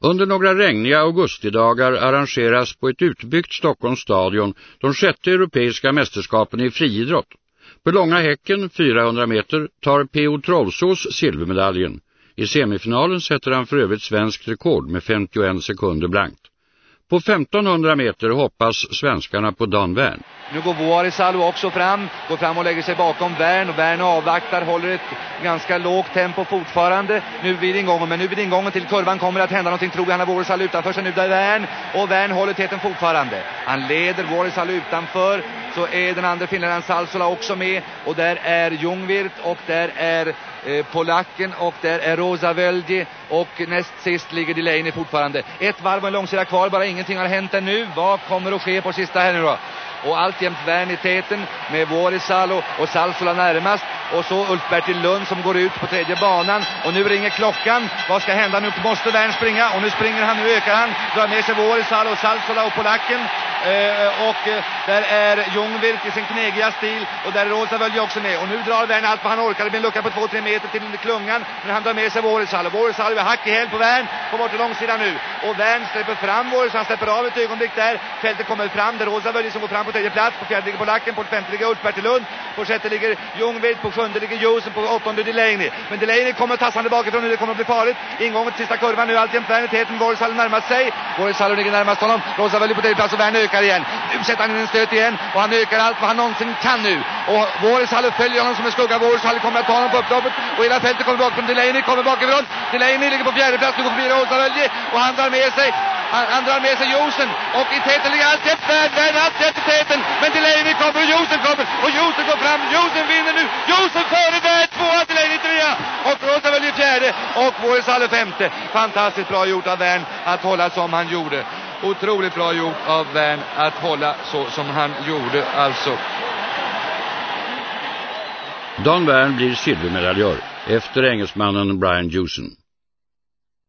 Under några regniga augustidagar arrangeras på ett utbyggt Stockholms stadion de sjätte europeiska mästerskapen i friidrott. På långa häcken, 400 meter, tar P.O. Trollsås silvermedaljen. I semifinalen sätter han för övrigt svenskt rekord med 51 sekunder blankt. På 1500 meter hoppas svenskarna på Dan Wern. Nu går Vuorisalo också fram, går fram och lägger sig bakom Wern och Wern avvaktar, håller ett ganska lågt tempo fortfarande. Nu blir det ingången, men nu blir det ingången till kurvan kommer att hända någonting tror jag. Han har Vuorisalo utanför sig nu där Wern och Wern håller täten fortfarande. Han leder Vuorisalo utanför så är den andra finländaren Salsola också med och där är Ljungvirt och där är eh, polacken och där är Rosa Völdi och näst sist ligger Delaney fortfarande. Ett varv och en långsida kvar, bara ingenting har hänt ännu. Vad kommer att ske på sista här nu då? och alltjämt Wern i täten med Vuorisalo och Salsola närmast och så Ulf-Bertil Lund som går ut på tredje banan och nu ringer klockan. Vad ska hända? Nu måste Wern springa och nu springer han, nu ökar han, drar med sig Vuorisalo Salsola och polacken Eh, och eh, där är Ljungvirk i sin knegiga stil och där är Rosa Völje också med. Och nu drar Wern allt vad han orkar. Det blir en lucka på 2-3 meter till klungan. Men han drar med sig Vårishall. Vårishall är hack i häl på Wern på bortre långsidan nu. Och Wern släpper fram Vårishall. Han släpper av ett ögonblick där. Fältet kommer fram. Det är Rosa Völje som går fram på tredje plats. På fjärde ligger Polacken. På femte ligger Ulf Bertilund. På sjätte ligger Ljungvirk. På sjunde ligger Josen. På åttonde Delaney. Men Delaney kommer tassande bakifrån nu. Det kommer att bli farligt. Ingången till sista kurvan nu. Alltjämt Wern i täten. Vårishall närmar sig. Vårishall ligger närmast honom. Rosa Völje på tredje plats och Wern ökar igen. Nu sätter han in en stöt igen och han ökar allt vad han någonsin kan nu. Och Våreshalle följer honom som en skugga. Våreshalle kommer att ta honom på upploppet och hela fältet kommer bakom. Delaney kommer bakifrån. Delaney ligger på fjärde plats. Nu går förbi Rosavölje. och han drar med sig han, han drar med sig Josen och i täten ligger alltid Värn, Värn alltid i täten. Men Delaney kommer och Josen kommer och Josen går fram. Josen vinner nu. Josen före Värn, tvåa Delaney trea och Rosa väljer fjärde och Våreshalle femte. Fantastiskt bra gjort av Värn att hålla som han gjorde. Otroligt bra gjort av Wern att hålla så som han gjorde alltså. Dan Wern blir silvermedaljör efter engelsmannen Brian Jusen.